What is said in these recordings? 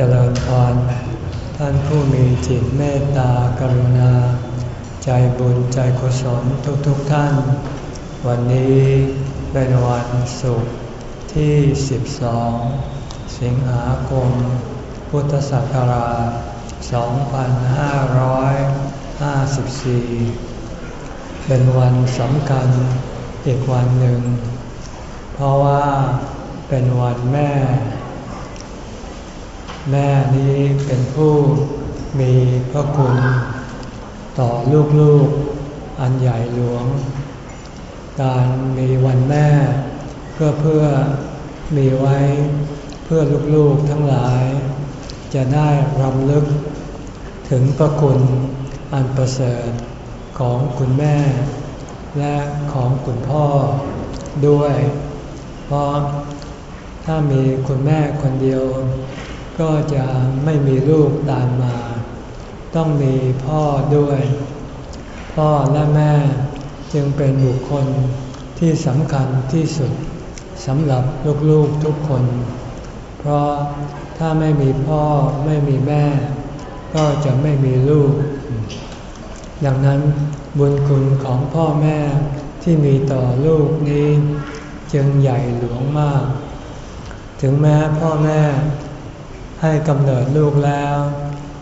เจริญพรท่านผู้มีจิตเมตตากรุณา ใจบุญใจกุศลทุกๆทท่าน วันนี้เป็นวันศุกร์ที่ 12 สิงหาคม พุทธศักราช 2554 เป็นวันสำคัญอีกวันหนึ่ง เพราะว่าเป็นวันแม่ แม่นี้เป็นผู้มีพระคุณ ต่อลูกๆอันใหญ่หลวง การมีวันแม่ก็เพื่อมีไว้เพื่อลูกๆทั้งหลาย จะได้รำลึก ถึงพระคุณอันประเสริฐของคุณแม่ และของคุณพ่อด้วย เพราะถ้ามีคุณแม่คนเดียว ก็จะไม่มีลูกตามมา ต้องมีพ่อด้วย พ่อและแม่จึงเป็นบุคคลที่สำคัญที่สุดสำหรับลูกๆทุกคน เพราะถ้าไม่มีพ่อไม่มีแม่ ก็จะไม่มีลูก ดังนั้นบุญคุณของพ่อแม่ที่มีต่อลูกนี้ จึงใหญ่หลวงมาก ถึงแม้พ่อแม่ ให้กำเนิดลูกแล้ว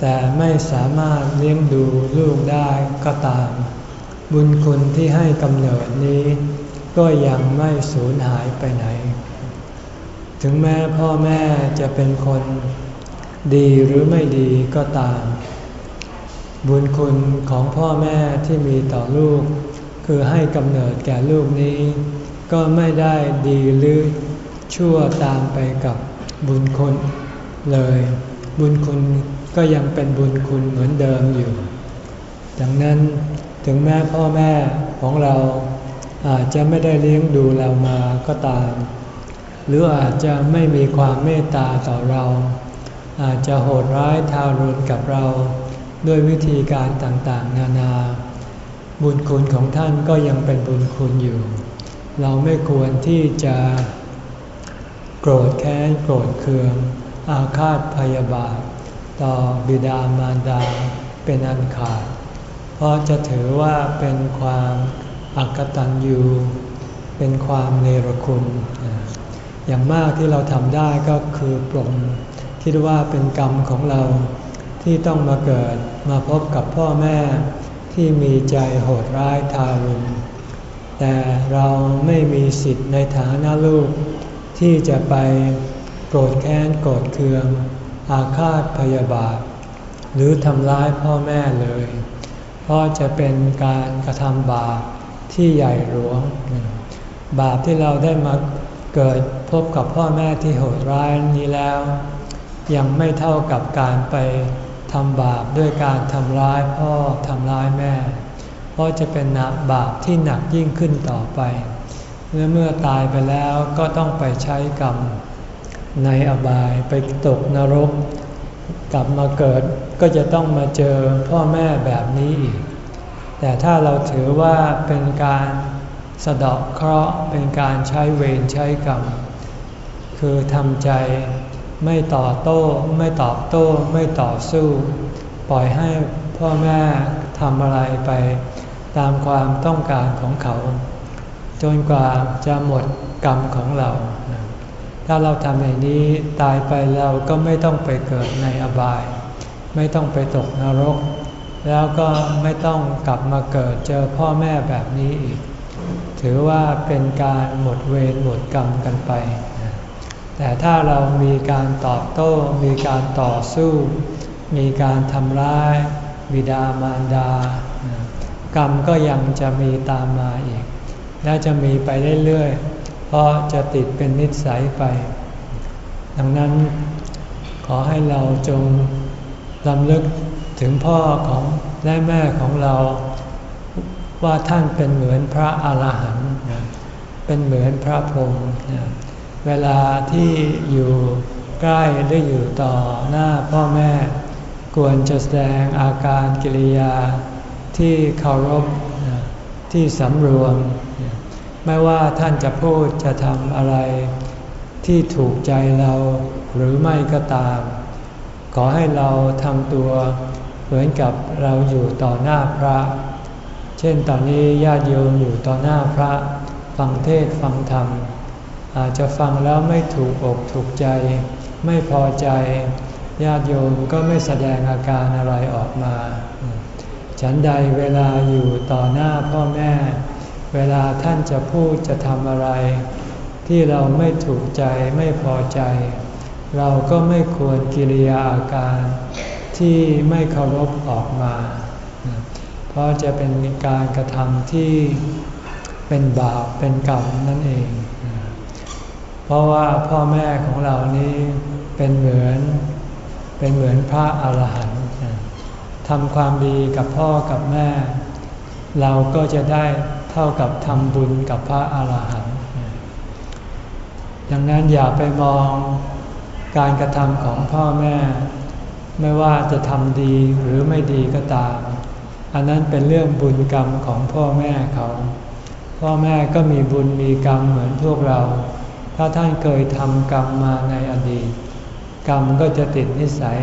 แต่ไม่สามารถเลี้ยงดูลูกได้ก็ตาม บุญคุณที่ให้กำเนิดนี้ ก็ยังไม่สูญหายไปไหน ถึงแม้พ่อแม่จะเป็นคนดีหรือไม่ดีก็ตาม บุญคุณของพ่อแม่ที่มีต่อลูก คือให้กำเนิดแก่ลูกนี้ ก็ไม่ได้ดีหรือชั่วตามไปกับบุญคุณ เลย บุญคุณก็ยังเป็นบุญคุณเหมือนเดิมอยู่ ดังนั้นถึงแม้พ่อแม่ของเราอาจจะไม่ได้เลี้ยงดูเรามาก็ตาม หรืออาจจะไม่มีความเมตตาต่อเรา อาจจะโหดร้ายทารุณกับเรา ด้วยวิธีการต่างๆ นานา บุญคุณของท่านก็ยังเป็นบุญคุณอยู่ เราไม่ควรที่จะโกรธแค้นโกรธเคือง อาฆาตพยาบาท ต่อบิดามารดาเป็นอันขาด เพราะจะถือว่าเป็นความอักตันยูเป็นความเนรคุณ อย่างมากที่เราทำได้ก็คือปลงคิดว่าเป็นกรรมของเราที่ต้องมาเกิดมาพบกับพ่อแม่ที่มีใจโหดร้ายทารุณแต่เราไม่มีสิทธิ์ในฐานะลูกที่จะไป โกรธแค้นโกรธเคือง อาฆาตพยาบาท หรือทำร้ายพ่อแม่เลย เพราะจะเป็นการกระทำบาปที่ใหญ่หลวง บาปที่เราได้มาเกิดพบกับพ่อแม่ที่โหดร้ายนี้แล้ว ยังไม่เท่ากับการไปทำบาปด้วยการทำร้ายพ่อทำร้ายแม่ เพราะจะเป็นนักบาปที่หนักยิ่งขึ้นต่อไปเมื่อเมื่อตายไปแล้วก็ต้องไปใช้กรรม ในอบายไปตกนรก กลับมาเกิดก็จะต้องมาเจอพ่อแม่แบบนี้อีก แต่ถ้าเราถือว่าเป็นการสะเดอกเคราะห์เป็นการใช้เวรใช้กรรม คือทำใจไม่ต่อโต้ ไม่ตอบโต้ ไม่ต่อสู้ ปล่อยให้พ่อแม่ทำอะไรไป ตามความต้องการของเขา จนกว่าจะหมดกรรมของเรา ถ้าเราทำอย่างนี้ตายไปเราก็ไม่ต้องไปเกิดในอบาย ไม่ต้องไปตกนรก แล้วก็ไม่ต้องกลับมาเกิดเจอพ่อแม่แบบนี้อีก ถือว่าเป็นการหมดเวรหมดกรรมกันไป แต่ถ้าเรามีการตอบโต้ มีการต่อสู้ มีการทำร้ายบิดามารดา กรรมก็ยังจะมีตามมาอีก และจะมีไปเรื่อยๆ เพราะจะติดเป็นนิสัยไป ดังนั้นขอให้เราจงลำลึกถึงพ่อของและแม่ของเราว่าท่านเป็นเหมือนพระอาหารหันต์เป็นเหมือนพระพรหมเวลาที่อยู่ใกล้หรืออยู่ต่อหน้าพ่อแม่ ควรจะแสดงอาการกิริยาที่เคารพที่สำรวม ไม่ว่าท่านจะพูดจะทำอะไร ที่ถูกใจเราหรือไม่ก็ตาม ขอให้เราทำตัวเหมือนกับเราอยู่ต่อหน้าพระ เช่นตอนนี้ญาติโยมอยู่ต่อหน้าพระ ฟังเทศฟังธรรม อาจจะฟังแล้วไม่ถูกอกถูกใจ ไม่พอใจ ญาติโยมก็ไม่แสดงอาการอะไรออกมา ฉันใดเวลาอยู่ต่อหน้าพ่อแม่ เวลาท่านจะพูดจะทำอะไร ที่เราไม่ถูกใจไม่พอใจ เราก็ไม่ควรกิริยาอาการที่ไม่เคารพออกมา เพราะจะเป็นการกระทำที่เป็นบาปเป็นกรรมนั่นเอง เพราะว่าพ่อแม่ของเรานี้เป็นเหมือนเป็นเหมือนพระอาหารหันต์ทำความดีกับพ่อกับแม่ เราก็จะได้ ท่ากับทำบุญกับพระอาหารหันต์ดังนั้นอย่าไปมองการกระทำของพ่อแม่ ไม่ว่าจะทำดีหรือไม่ดีก็ตาม อันนั้นเป็นเรื่องบุญกรรมของพ่อแม่เขา พ่อแม่ก็มีบุญมีกรรมเหมือนพวกเรา ถ้าท่านเคยทำกรรมมาในอดีต กรรมก็จะติดนิสัย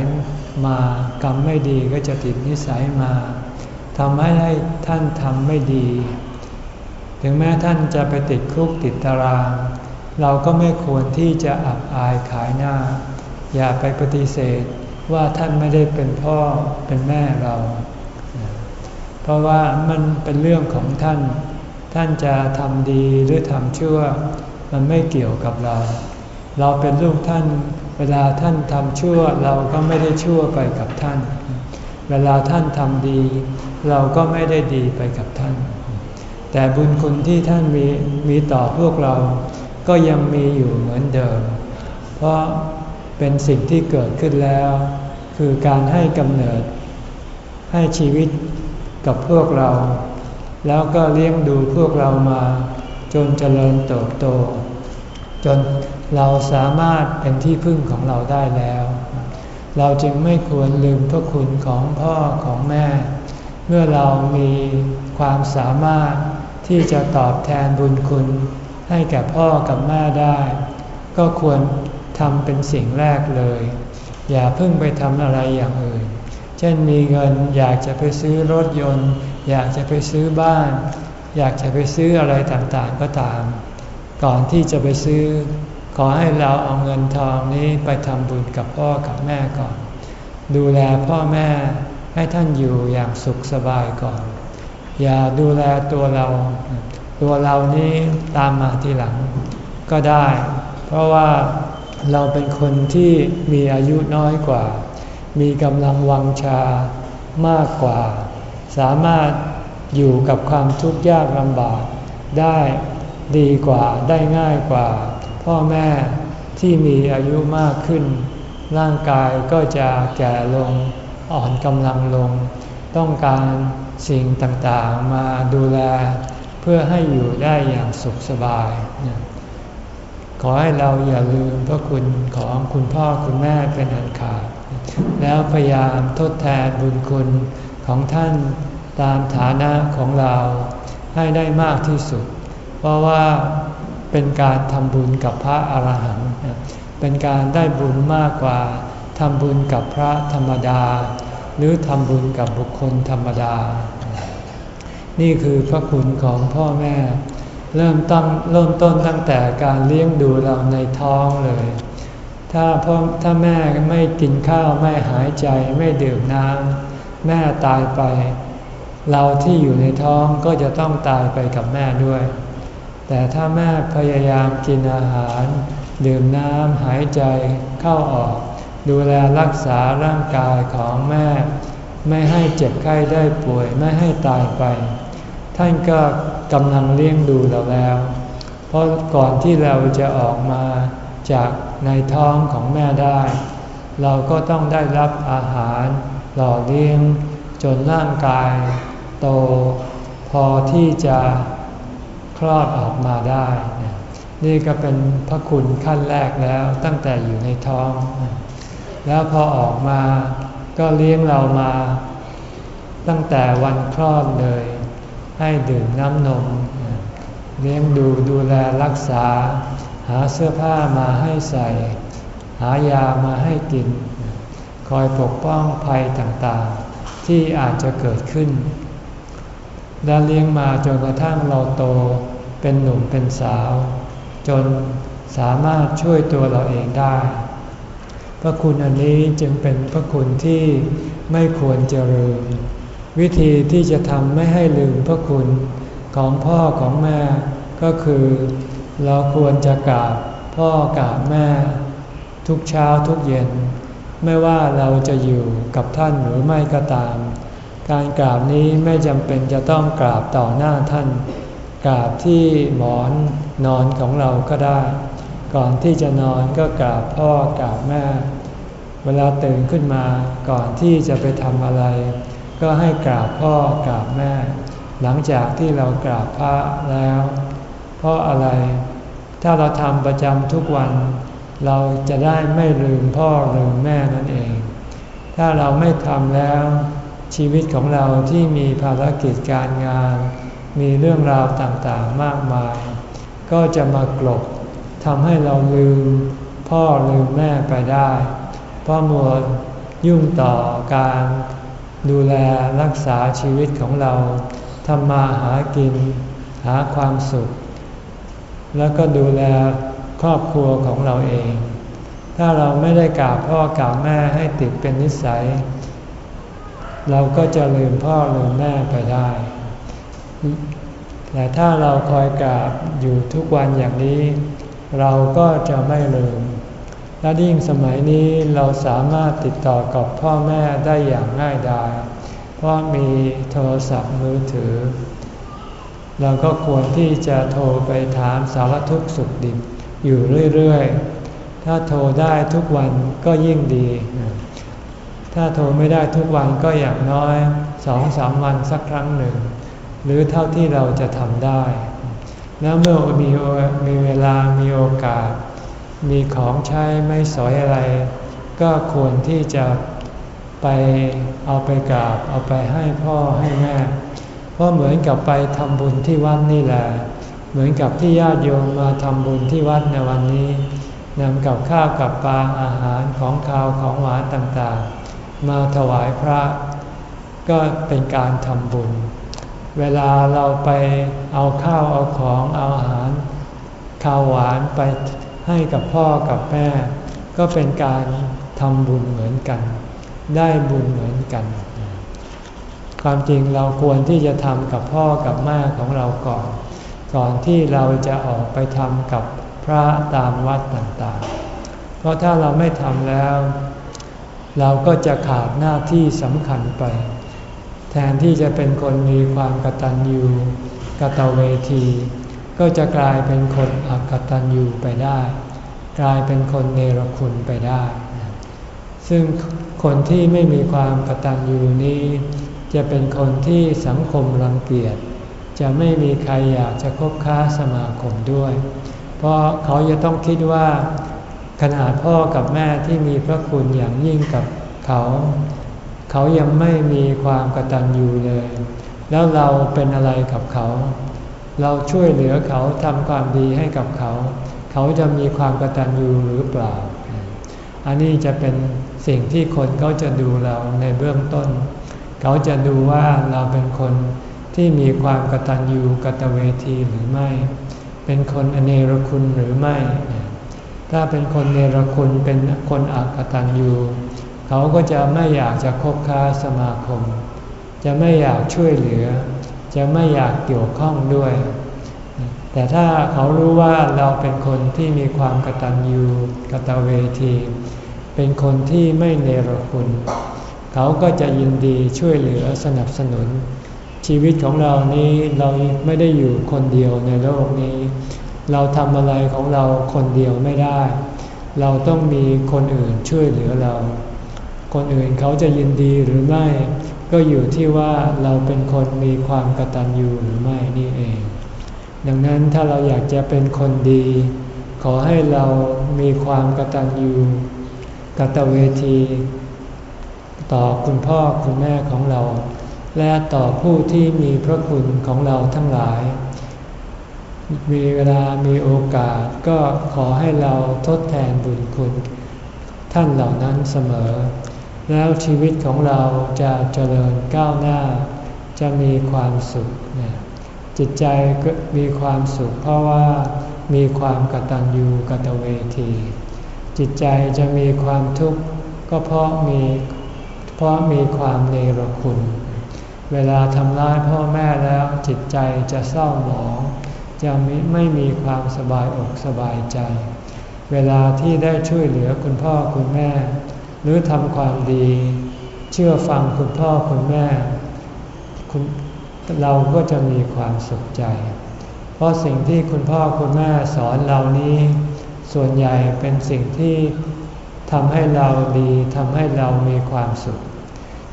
มากรรมไม่ดีก็จะติดนิสัยมาทำให้ให้ท่านทำไม่ดี ถึงแม้ท่านจะไปติดคุกติดตาราง เราก็ไม่ควรที่จะอับอายขายหน้า อย่าไปปฏิเสธว่าท่านไม่ได้เป็นพ่อเป็นแม่เรา เพราะว่ามันเป็นเรื่องของท่าน ท่านจะทำดีหรือทำชั่ว มันไม่เกี่ยวกับเรา เราเป็นลูกท่าน เวลาท่านทำชั่วเราก็ไม่ได้ชั่วไปกับท่าน เวลาท่านทำดี เราก็ไม่ได้ดีไปกับท่าน แต่บุญคุณที่ท่านมีมีต่อพวกเรา ก็ยังมีอยู่เหมือนเดิม เพราะเป็นสิ่งที่เกิดขึ้นแล้ว คือการให้กำเนิด ให้ชีวิตกับพวกเรา แล้วก็เลี้ยงดูพวกเรามา จนเจริญเติบโต จนเราสามารถเป็นที่พึ่งของเราได้แล้ว เราจึงไม่ควรลืมพระคุณของพ่อของแม่ เมื่อเรามีความสามารถ ที่จะตอบแทนบุญคุณให้แก่พ่อกับแม่ได้ ก็ควรทำเป็นสิ่งแรกเลย อย่าเพิ่งไปทำอะไรอย่างอื่น เช่นมีเงินอยากจะไปซื้อรถยนต์ อยากจะไปซื้อบ้าน อยากจะไปซื้ออะไรต่างๆก็ตาม ก่อนที่จะไปซื้อ ขอให้เราเอาเงินทองนี้ไปทำบุญกับพ่อกับแม่ก่อน ดูแลพ่อแม่ให้ท่านอยู่อย่างสุขสบายก่อน อย่าดูแลตัวเรา ตัวเรานี้ตามมาทีหลังก็ได้ เพราะว่าเราเป็นคนที่มีอายุน้อยกว่า มีกำลังวังชามากกว่า สามารถอยู่กับความทุกข์ยากลำบากได้ดีกว่าได้ง่ายกว่า พ่อแม่ที่มีอายุมากขึ้น ร่างกายก็จะแก่ลงอ่อนกำลังลง ต้องการ สิ่งต่างๆมาดูแล เพื่อให้อยู่ได้อย่างสุขสบาย ขอให้เราอย่าลืมพระคุณของคุณพ่อคุณแม่เป็นอันขาด แล้วพยายามทดแทนบุญคุณของท่านตามฐานะของเราให้ได้มากที่สุด เพราะว่าเป็นการทำบุญกับพระอาหารหันต์เป็นการได้บุญมากกว่าทำบุญกับพระธรรมดา หรือทำบุญกับบุคคลธรรมดา นี่คือพระคุณของพ่อแม่ เริ่มตั้งเริ่มต้นตั้งแต่การเลี้ยงดูเราในท้องเลย ถ้าพ่อถ้าแม่ไม่กินข้าวไม่หายใจไม่ดื่มน้ำแม่ตายไป เราที่อยู่ในท้องก็จะต้องตายไปกับแม่ด้วย แต่ถ้าแม่พยายามกินอาหาร ดื่มน้ำหายใจเข้าออก ดูแลรักษาร่างกายของแม่ ไม่ให้เจ็บไข้ได้ป่วย ไม่ให้ตายไป ท่านก็กำลังเลี้ยงดูเราแล้ว เพราะก่อนที่เราจะออกมาจากในท้องของแม่ได้ เราก็ต้องได้รับอาหารหล่อเลี้ยง จนร่างกาย โต พอที่จะคลอดออกมาได้ นี่ก็เป็นพระคุณขั้นแรกแล้วตั้งแต่อยู่ในท้อง แล้วพอออกมาก็เลี้ยงเรามา ตั้งแต่วันคลอดเลย ให้ดื่มน้ำนม เลี้ยงดูดูแลรักษา หาเสื้อผ้ามาให้ใส่ หายามาให้กิน คอยปกป้องภัยต่างๆ ที่อาจจะเกิดขึ้น และเลี้ยงมาจนกระทั่งเราโตเป็นหนุ่มเป็นสาว จนสามารถช่วยตัวเราเองได้ พระคุณอันนี้จึงเป็นพระคุณที่ไม่ควรจะลืม วิธีที่จะทำไม่ให้ลืมพระคุณของพ่อของแม่ ก็คือ เราควรจะกราบพ่อกราบแม่ ทุกเช้าทุกเย็น ไม่ว่าเราจะอยู่กับท่านหรือไม่ก็ตาม การกราบนี้ไม่จำเป็นจะต้องกราบต่อหน้าท่าน กราบที่หมอนนอนของเราก็ได้ ก่อนที่จะนอนก็กราบพ่อกราบแม่ เวลาตื่นขึ้นมาก่อนที่จะไปทำอะไร ก็ให้กราบพ่อกราบแม่ หลังจากที่เรากราบพระแล้ว เพราะอะไร ถ้าเราทำประจำทุกวัน เราจะได้ไม่ลืมพ่อลืมแม่นั่นเอง ถ้าเราไม่ทำแล้ว ชีวิตของเราที่มีภารกิจการงาน มีเรื่องราวต่างๆมากมาย ก็จะมากลบ ทำให้เราลืมพ่อลืมแม่ไปได้ เพราะมัวยุ่งต่อการดูแลรักษาชีวิตของเราทำมาหากิน หาความสุข แล้วก็ดูแลครอบครัวของเราเอง ถ้าเราไม่ได้กราบพ่อกราบแม่ให้ติดเป็นนิสัย เราก็จะลืมพ่อลืมแม่ไปได้ แต่ถ้าเราคอยกราบอยู่ทุกวันอย่างนี้ เราก็จะไม่ลืม และยิ่งสมัยนี้เราสามารถติดต่อกับพ่อแม่ได้อย่างง่ายดาย เพราะมีโทรศัพท์มือถือ เราก็ควรที่จะโทรไปถามสารทุกข์สุขดิบอยู่เรื่อยๆ ถ้าโทรได้ทุกวันก็ยิ่งดี ถ้าโทรไม่ได้ทุกวันก็อย่างน้อยสองสามวันสักครั้งหนึ่ง หรือเท่าที่เราจะทำได้ แล้วเมื่อมีมีเวลามีโอกาส มีของใช้ไม่สอยอะไร ก็ควรที่จะไปเอาไปกราบเอาไปให้พ่อให้แม่ เพราะเหมือนกับไปทำบุญที่วัดนี่แหละ เหมือนกับที่ญาติโยมมาทำบุญที่วัดในวันนี้นำกับข้าวกับปลาอาหารของข้าวของหวานต่างๆ มาถวายพระ ก็เป็นการทำบุญ เวลาเราไปเอาข้าวเอาของเอาอาหารข้าวหวานไปให้กับพ่อกับแม่ ก็เป็นการทำบุญเหมือนกัน ได้บุญเหมือนกัน ความจริงเราควรที่จะทำกับพ่อกับแม่ของเราก่อน ก่อนที่เราจะออกไปทำกับพระตามวัดต่างๆ เพราะถ้าเราไม่ทำแล้ว เราก็จะขาดหน้าที่สำคัญไป แทนที่จะเป็นคนมีความกตัญญูกตเวที ก็จะกลายเป็นคนอกตัญญูไปได้ กลายเป็นคนเนรคุณไปได้ ซึ่งคนที่ไม่มีความกตัญญูนี้ จะเป็นคนที่สังคมรังเกียจ จะไม่มีใครอยากจะคบค้าสมาคมด้วย เพราะเขาจะต้องคิดว่าขนาดพ่อกับแม่ที่มีพระคุณอย่างยิ่งกับเขา เขายังไม่มีความกตัญญูเลย แล้วเราเป็นอะไรกับเขา เราช่วยเหลือเขาทำความดีให้กับเขา เขาจะมีความกตัญญูหรือเปล่า อันนี้จะเป็นสิ่งที่คนเขาจะดูเราในเบื้องต้น เขาจะดูว่าเราเป็นคนที่มีความกตัญญูกตเวทีหรือไม่ เป็นคนอเนรคุณหรือไม่ ถ้าเป็นคนเนรคุณเป็นคนอักตัญญู เขาก็จะไม่อยากจะคบค้าสมาคม จะไม่อยากช่วยเหลือ จะไม่อยากเกี่ยวข้องด้วย แต่ถ้าเขารู้ว่าเราเป็นคนที่มีความกตัญญูกตเวที เป็นคนที่ไม่เนรคุณ เขาก็จะยินดีช่วยเหลือสนับสนุน ชีวิตของเรานี้เราไม่ได้อยู่คนเดียวในโลกนี้ เราทำอะไรของเราคนเดียวไม่ได้ เราต้องมีคนอื่นช่วยเหลือเรา คนอื่นเขาจะยินดีหรือไม่ ก็อยู่ที่ว่าเราเป็นคนมีความกตัญญูหรือไม่นี่เอง ดังนั้นถ้าเราอยากจะเป็นคนดี ขอให้เรามีความกตัญญูกตเวที ต่อคุณพ่อคุณแม่ของเรา และต่อผู้ที่มีพระคุณของเราทั้งหลาย มีเวลามีโอกาสก็ขอให้เราทดแทนบุญคุณท่านเหล่านั้นเสมอ แล้วชีวิตของเราจะเจริญก้าวหน้า จะมีความสุข จิตใจก็มีความสุขเพราะว่ามีความกตัญญูกตเวที จิตใจจะมีความทุกข์ก็เพราะมีเพราะมีความเนรคุณ เวลาทำร้ายพ่อแม่แล้วจิตใจจะเศร้าหมอง จะไม่ไม่มีความสบายอกสบายใจ เวลาที่ได้ช่วยเหลือคุณพ่อคุณแม่ หรือทำความดี เชื่อฟังคุณพ่อคุณแม่คุณเราก็จะมีความสุขใจ เพราะสิ่งที่คุณพ่อคุณแม่สอนเรานี้ ส่วนใหญ่เป็นสิ่งที่ทำให้เราดีทำให้เรามีความสุข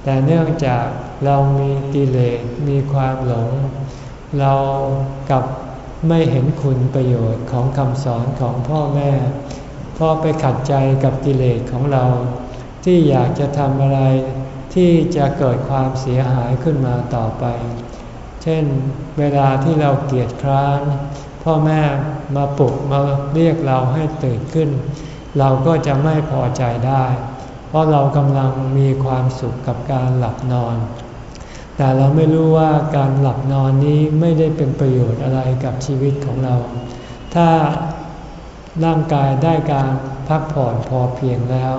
แต่เนื่องจากเรามีกิเลสมีความหลง เรากับไม่เห็นคุณประโยชน์ของคำสอนของพ่อแม่พราะไปขัดใจกับกิเลสของเรา ที่อยากจะทำอะไรที่จะเกิดความเสียหายขึ้นมาต่อไป เช่นเวลาที่เราเกียดคร้านพ่อแม่มาปลุกมาเรียกเราให้ตื่นขึ้น เราก็จะไม่พอใจได้ เพราะเรากำลังมีความสุขกับการหลับนอน แต่เราไม่รู้ว่าการหลับนอนนี้ไม่ได้เป็นประโยชน์อะไรกับชีวิตของเรา ถ้าร่างกายได้การพักผ่อนพอเพียงแล้ว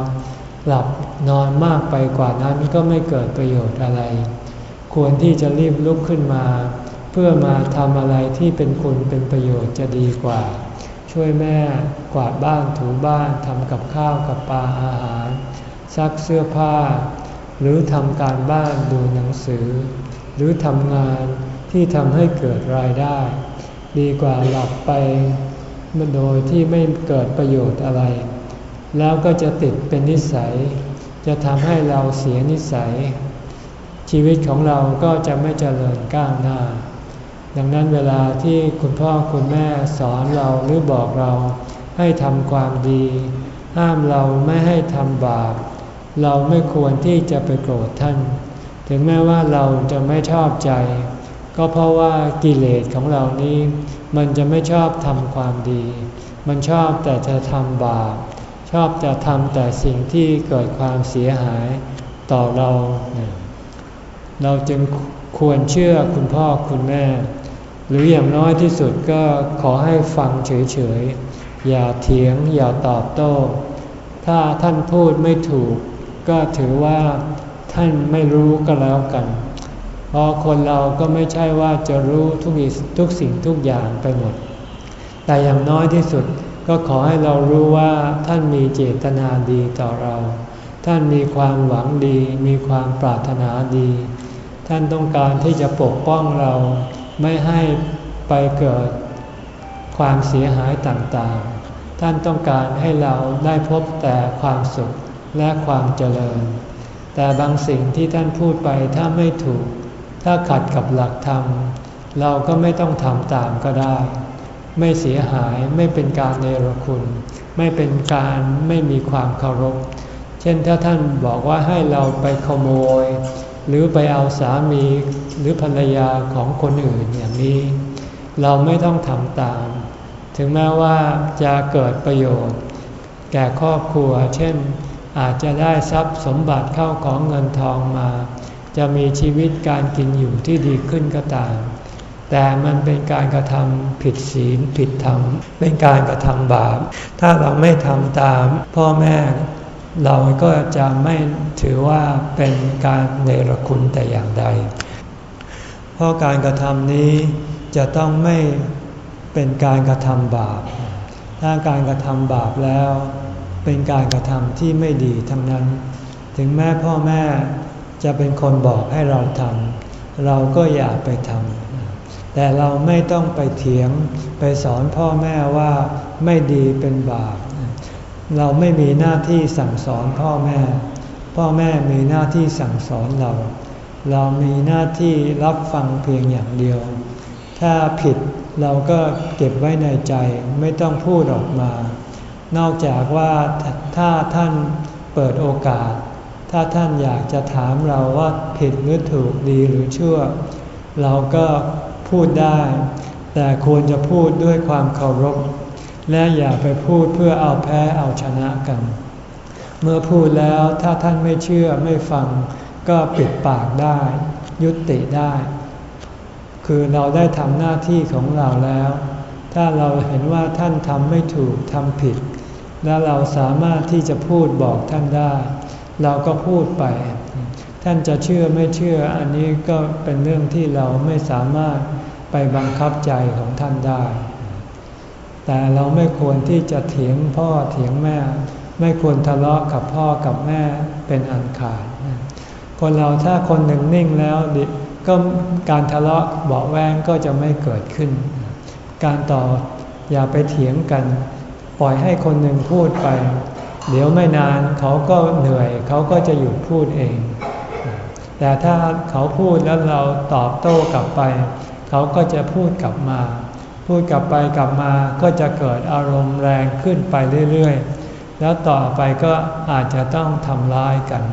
หลับนอนมากไปกว่านั้นก็ไม่เกิดประโยชน์อะไร ควรที่จะรีบลุกขึ้นมา เพื่อมาทำอะไรที่เป็นคุณเป็นประโยชน์จะดีกว่า ช่วยแม่กวาดบ้านถูบ้านทำกับข้าวกับปลาอาหารซักเสื้อผ้า หรือทำการบ้านดูหนังสือ หรือทำงานที่ทำให้เกิดรายได้ ดีกว่าหลับไปโดยที่ไม่เกิดประโยชน์อะไร แล้วก็จะติดเป็นนิสัย จะทำให้เราเสียนิสัย ชีวิตของเราก็จะไม่เจริญก้าวหน้า ดังนั้นเวลาที่คุณพ่อคุณแม่สอนเราหรือบอกเราให้ทำความดี ห้ามเราไม่ให้ทำบาป เราไม่ควรที่จะไปโกรธท่าน ถึงแม้ว่าเราจะไม่ชอบใจ ก็เพราะว่ากิเลสของเรานี้ มันจะไม่ชอบทำความดี มันชอบแต่จะทำบาป ชอบจะทำแต่สิ่งที่เกิดความเสียหายต่อเรา เราจึงควรเชื่อคุณพ่อคุณแม่ หรืออย่างน้อยที่สุดก็ขอให้ฟังเฉยๆ อย่าเถียงอย่าตอบโต้ ถ้าท่านพูดไม่ถูก ก็ถือว่าท่านไม่รู้ก็แล้วกัน เพราะคนเราก็ไม่ใช่ว่าจะรู้ทุกทุกสิ่งทุกอย่างไปหมด แต่อย่างน้อยที่สุด ก็ขอให้เรารู้ว่าท่านมีเจตนาดีต่อเรา ท่านมีความหวังดี มีความปรารถนาดี ท่านต้องการที่จะปกป้องเราไม่ให้ไปเกิดความเสียหายต่างๆ ท่านต้องการให้เราได้พบแต่ความสุขและความเจริญ แต่บางสิ่งที่ท่านพูดไปถ้าไม่ถูก ถ้าขัดกับหลักธรรม เราก็ไม่ต้องทำตามก็ได้ ไม่เสียหายไม่เป็นการเนรคุณ ไม่เป็นการไม่มีความเคารพ เช่นถ้าท่านบอกว่าให้เราไปขโมย หรือไปเอาสามีหรือภรรยาของคนอื่นอย่างนี้ เราไม่ต้องทำตาม ถึงแม้ว่าจะเกิดประโยชน์ แก่ครอบครัว เช่นอาจจะได้ทรัพย์สมบัติเข้าของเงินทองมา จะมีชีวิตการกินอยู่ที่ดีขึ้นก็ตาม แต่มันเป็นการกระทำผิดศีลผิดธรรม เป็นการกระทำบาป ถ้าเราไม่ทำตามพ่อแม่เราก็จะไม่ถือว่าเป็นการเนรคุณแต่อย่างใด เพราะการกระทำนี้จะต้องไม่เป็นการกระทำบาป ถ้าการกระทำบาปแล้ว เป็นการกระทำที่ไม่ดีทั้งนั้น ถึงแม้พ่อแม่จะเป็นคนบอกให้เราทำเราก็อย่าไปทำ แต่เราไม่ต้องไปเถียงไปสอนพ่อแม่ว่าไม่ดีเป็นบาป เราไม่มีหน้าที่สั่งสอนพ่อแม่ พ่อแม่มีหน้าที่สั่งสอนเรา เรามีหน้าที่รับฟังเพียงอย่างเดียว ถ้าผิดเราก็เก็บไว้ในใจไม่ต้องพูดออกมา นอกจากว่าถ้าท่านเปิดโอกาส ถ้าท่านอยากจะถามเราว่าผิดหรือถูกดีหรือชั่ว เราก็ พูดได้ แต่ควรจะพูดด้วยความเคารพ และอย่าไปพูดเพื่อเอาแพ้เอาชนะกัน เมื่อพูดแล้วถ้าท่านไม่เชื่อไม่ฟัง ก็ปิดปากได้ ยุติได้ คือเราได้ทำหน้าที่ของเราแล้ว ถ้าเราเห็นว่าท่านทำไม่ถูกทำผิด แล้วเราสามารถที่จะพูดบอกท่านได้ เราก็พูดไป ท่านจะเชื่อไม่เชื่ออันนี้ก็เป็นเรื่องที่เราไม่สามารถไปบังคับใจของท่านได้ แต่เราไม่ควรที่จะเถียงพ่อเถียงแม่ ไม่ควรทะเลาะกับพ่อกับแม่เป็นอันขาด คนเราถ้าคนหนึ่งนิ่งแล้วก็การทะเลาะเบาแวงก็จะไม่เกิดขึ้น การต่ออย่าไปเถียงกัน ปล่อยให้คนหนึ่งพูดไป เดี๋ยวไม่นานเขาก็เหนื่อยเขาก็จะหยุดพูดเอง แต่ถ้าเขาพูดแล้วเราตอบโต้กลับไป เขาก็จะพูดกลับมา พูดกลับไปกลับมาก็จะเกิดอารมณ์แรงขึ้นไปเรื่อยๆ แล้วต่อไปก็อาจจะต้องทำร้ายกัน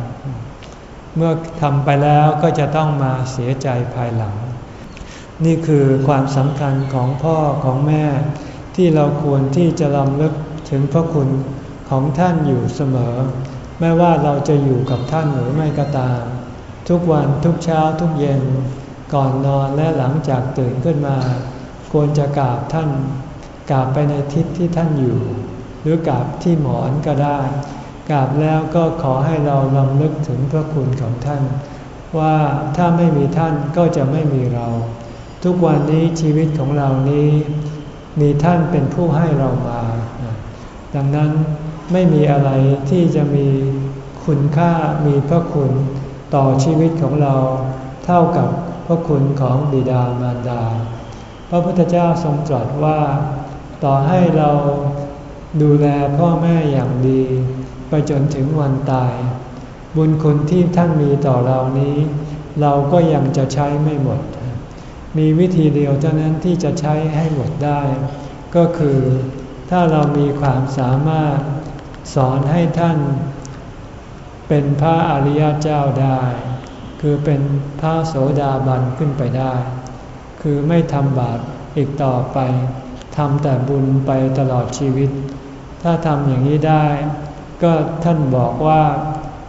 เมื่อทำไปแล้วก็จะต้องมาเสียใจภายหลัง นี่คือความสำคัญของพ่อของแม่ ที่เราควรที่จะลำลึกถึงพระคุณของท่านอยู่เสมอ ไม่ว่าเราจะอยู่กับท่านหรือไม่ก็ตาม ทุกวันทุกเช้าทุกเย็นก่อนนอนและหลังจากตื่นขึ้นมา ควรจะกราบท่านกราบไปในทิศที่ท่านอยู่ หรือกราบที่หมอนก็ได้กราบแล้วก็ขอให้เราลำลึกถึงพระคุณของท่าน ว่าถ้าไม่มีท่านก็จะไม่มีเรา ทุกวันนี้ชีวิตของเรานี้ มีท่านเป็นผู้ให้เรามา ดังนั้นไม่มีอะไรที่จะมีคุณค่ามีพระคุณ ต่อชีวิตของเราเท่ากับพระคุณของบิดามารดา พระพุทธเจ้าทรงตรัสว่า ต่อให้เราดูแลพ่อแม่อย่างดี ไปจนถึงวันตาย บุญคุณที่ท่านมีต่อเรานี้ เราก็ยังจะใช้ไม่หมด มีวิธีเดียวเท่านั้นที่จะใช้ให้หมดได้ ก็คือถ้าเรามีความสามารถสอนให้ท่าน เป็นพระอริยเจ้าได้ คือเป็นพระโสดาบันขึ้นไปได้ คือไม่ทำบาปอีกต่อไปทำแต่บุญไปตลอดชีวิต ถ้าทำอย่างนี้ได้ ก็ท่านบอกว่า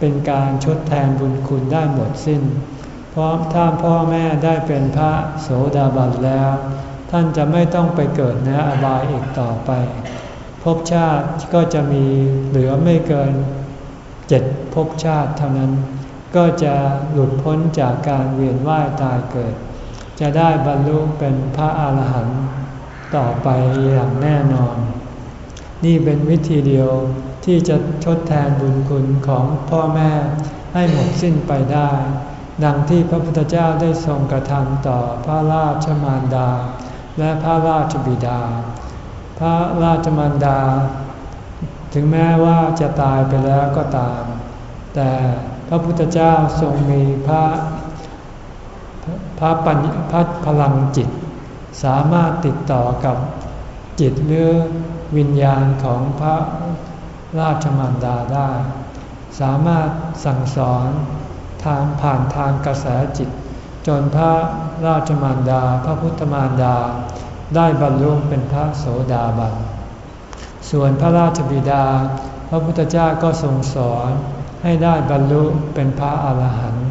เป็นการชดแทนบุญคุณได้หมดสิ้น เพราะถ้าพ่อแม่ได้เป็นพระโสดาบันแล้ว ท่านจะไม่ต้องไปเกิดในอบายอีกต่อไปภพชาติก็จะมีเหลือไม่เกิน เจ็ดภพชาติเท่านั้น ก็จะหลุดพ้นจากการเวียนว่ายตายเกิด จะได้บรรลุเป็นพระอาหารหันต์ต่อไปอย่างแน่นอน นี่เป็นวิธีเดียวที่จะทดแทนบุญคุณของพ่อแม่ให้หมดสิ้นไปได้ ดังที่พระพุทธเจ้าได้ทรงกระทำต่อพระราชมารดา และพระราชบิดา พระราชมารดา ถึงแม้ว่าจะตายไปแล้วก็ตาม แต่พระพุทธเจ้าทรงมีพระพระปัญพระพลังจิต สามารถติดต่อกับจิตหรือวิญญาณของพระราชมารดาได้ สามารถสั่งสอนทางผ่านทางกระแสจิต จนพระราชมารดา พระพุทธมารดา ได้บรรลุเป็นพระโสดาบัน ส่วนพระราชบิดา พระพุทธเจ้าก็ทรงสอนให้ได้บรรลุเป็นพระอาหารหันต์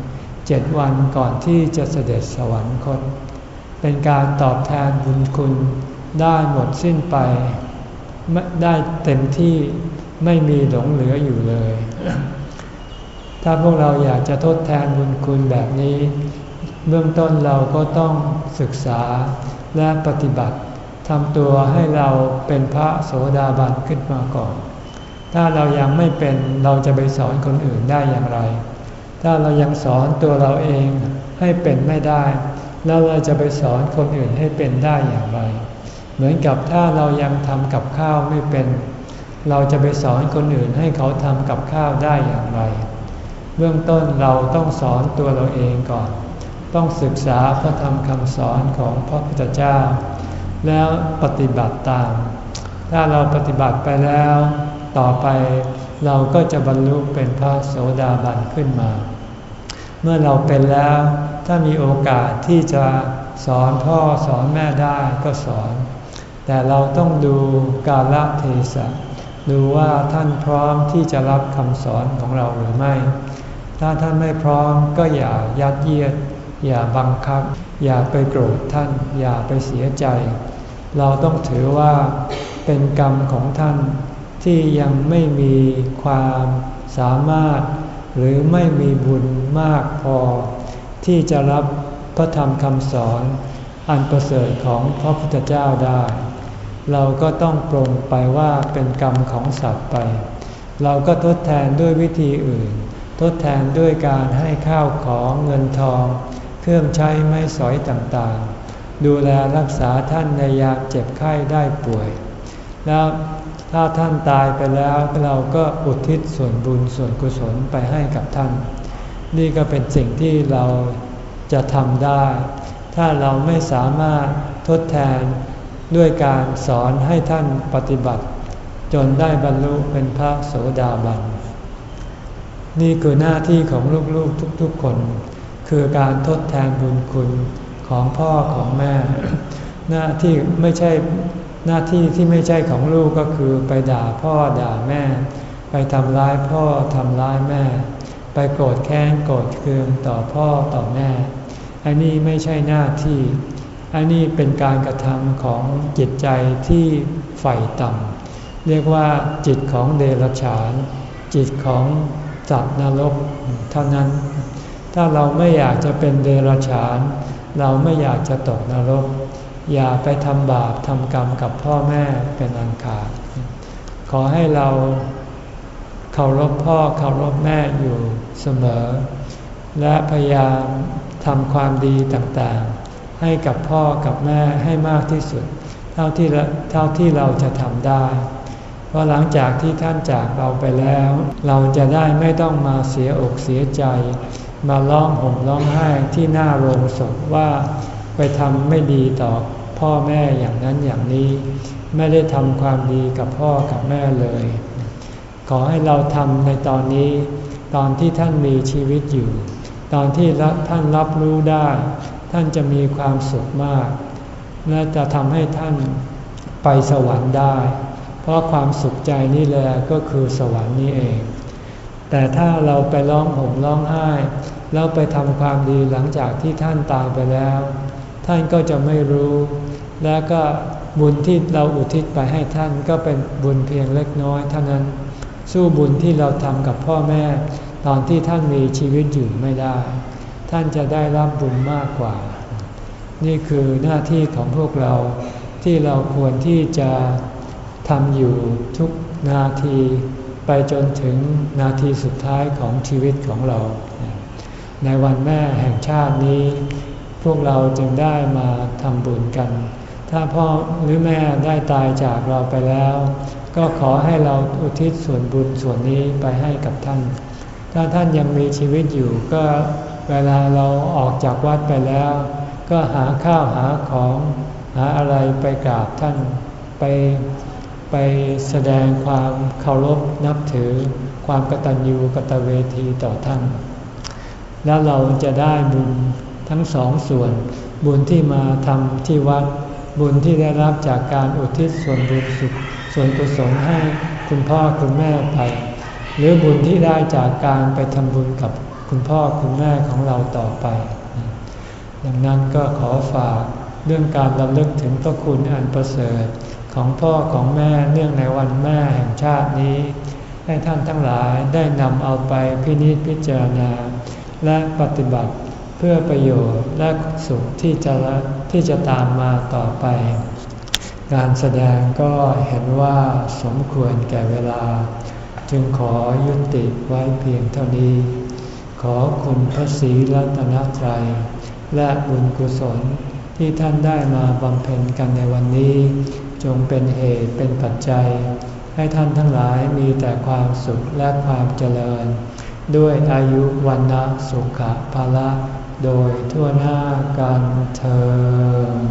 เจ็ดวันก่อนที่จะเสด็จสวรรคต เป็นการตอบแทนบุญคุณได้หมดสิ้นไป ได้เต็มที่ไม่มีหลงเหลืออยู่เลย ถ้าพวกเราอยากจะทดแทนบุญคุณแบบนี้ เบื้องต้นเราก็ต้องศึกษาและปฏิบัติ ทำตัวให้เราเป็นพระโสดาบันขึ้นมาก่อน ถ้าเรายังไม่เป็นเราจะไปสอนคนอื่นได้อย่างไร ถ้าเรายังสอนตัวเราเองให้เป็นไม่ได้ แล้วเราจะไปสอนคนอื่นให้เป็นได้อย่างไร เหมือนกับถ้าเรายังทำกับข้าวไม่เป็น เราจะไปสอนคนอื่นให้เขาทำกับข้าวได้อย่างไร เบื้องต้นเราต้องสอนตัวเราเองก่อน ต้องศึกษาพระธรรมคำสอนของพระพุทธเจ้า แล้วปฏิบัติตาม ถ้าเราปฏิบัติไปแล้ว ต่อไปเราก็จะบรรลุเป็นพระโสดาบันขึ้นมา เมื่อเราเป็นแล้ว ถ้ามีโอกาสที่จะสอนพ่อสอนแม่ได้ก็สอน แต่เราต้องดูกาลเทศะดูว่าท่านพร้อมที่จะรับคำสอนของเราหรือไม่ ถ้าท่านไม่พร้อมก็อย่ายัดเยียด อย่าบังคับ อย่าไปโกรธท่าน อย่าไปเสียใจ เราต้องถือว่าเป็นกรรมของท่านที่ยังไม่มีความสามารถ หรือไม่มีบุญมากพอ ที่จะรับพระธรรมคำสอนอันประเสริฐของพระพุทธเจ้าได้ เราก็ต้องปรงไปว่าเป็นกรรมของสัตว์ไป เราก็ทดแทนด้วยวิธีอื่น ทดแทนด้วยการให้ข้าวของเงินทอง รื่องใช้ไม้สอยต่างๆ ดูแลรักษาท่านในยามเจ็บไข้ได้ป่วย แล้วถ้าท่านตายไปแล้วเราก็อุทิศส่วนบุญส่วนกุศลไปให้กับท่าน นี่ก็เป็นสิ่งที่เราจะทำได้ ถ้าเราไม่สามารถทดแทนด้วยการสอนให้ท่านปฏิบัติ จนได้บรรลุเป็นพระโสดาบัน นี่คือหน้าที่ของลูกๆทุกๆคน คือการทดแทนบุญคุณของพ่อของแม่ หน้าที่ไม่ใช่หน้าที่ที่ไม่ใช่ของลูกก็คือไปด่าพ่อด่าแม่ ไปทำร้ายพ่อทำร้ายแม่ ไปโกรธแค้นโกรธเคืองต่อพ่อต่อแม่ อันนี้ไม่ใช่หน้าที่ อันนี้เป็นการกระทำของจิตใจที่ใฝ่ต่ำเรียกว่าจิตของเดรัจฉาน จิตของจัตว์นรกเท่านั้น ถ้าเราไม่อยากจะเป็นเดรัจฉาน เราไม่อยากจะตกนรก อย่าไปทำบาปทำกรรมกับพ่อแม่เป็นอันขาด ขอให้เราเคารพพ่อเคารพแม่อยู่เสมอ และพยายามทำความดีต่างๆ ให้กับพ่อกับแม่ให้มากที่สุด เท่าที่เท่าที่เราจะทำได้ เพราะหลังจากที่ท่านจากเราไปแล้ว เราจะได้ไม่ต้องมาเสียอกเสียใจ มาร้องห่มร้องไห้ที่หน้าโรงศพว่าไปทำไม่ดีต่อพ่อแม่อย่างนั้นอย่างนี้ ไม่ได้ทำความดีกับพ่อกับแม่เลย ขอให้เราทำในตอนนี้ ตอนที่ท่านมีชีวิตอยู่ ตอนที่ท่านรับรู้ได้ ท่านจะมีความสุขมาก และจะทำให้ท่านไปสวรรค์ได้ เพราะความสุขใจนี่แหละก็คือสวรรค์นี่เอง แต่ถ้าเราไปร้องห่มร้องไห้แล้วไปทำความดีหลังจากที่ท่านตายไปแล้ว ท่านก็จะไม่รู้ แล้วก็บุญที่เราอุทิศไปให้ท่านก็เป็นบุญเพียงเล็กน้อยเท่านั้น สู้บุญที่เราทำกับพ่อแม่ ตอนที่ท่านมีชีวิตอยู่ไม่ได้ ท่านจะได้รับบุญมากกว่า นี่คือหน้าที่ของพวกเราที่เราควรที่จะทำอยู่ทุกนาที ไปจนถึงนาทีสุดท้ายของชีวิตของเรา ในวันแม่แห่งชาตินี้ พวกเราจึงได้มาทำบุญกัน ถ้าพ่อหรือแม่ได้ตายจากเราไปแล้ว ก็ขอให้เราอุทิศส่วนบุญส่วนนี้ไปให้กับท่าน ถ้าท่านยังมีชีวิตอยู่ก็เวลาเราออกจากวัดไปแล้ว ก็หาข้าวหาของหาอะไรไปกราบท่านไป ไปแสดงความเคารพนับถือความกตัญญูกตเวทีต่อท่าน แล้วเราจะได้บุญทั้งสองส่วน บุญที่มาทำที่วัด บุญที่ได้รับจากการอุทิศส่วนบุญสุขส่วนกุศลให้คุณพ่อคุณแม่ไป หรือบุญที่ได้จากการไปทำบุญกับคุณพ่อคุณแม่ของเราต่อไป ดังนั้นก็ขอฝากเรื่องการรำลึกถึงพระคุณอันประเสริฐ ของพ่อของแม่เนื่องในวันแม่แห่งชาตินี้ ให้ท่านทั้งหลายได้นำเอาไปพินิจพิจารณา และปฏิบัติเพื่อประโยชน์และสุขที่จะที่จะตามมาต่อไป การแสดงก็เห็นว่าสมควรแก่เวลา จึงขอยุติไว้เพียงเท่านี้ ขอคุณพระศรีรัตนตรัย และบุญกุศลที่ท่านได้มาบำเพ็ญกันในวันนี้ จงเป็นเหตุเป็นปัจจัย ให้ท่านทั้งหลายมีแต่ความสุขและความเจริญ ด้วยอายุวันนะสุขภาละ โดยทั่วหน้ากันเธอ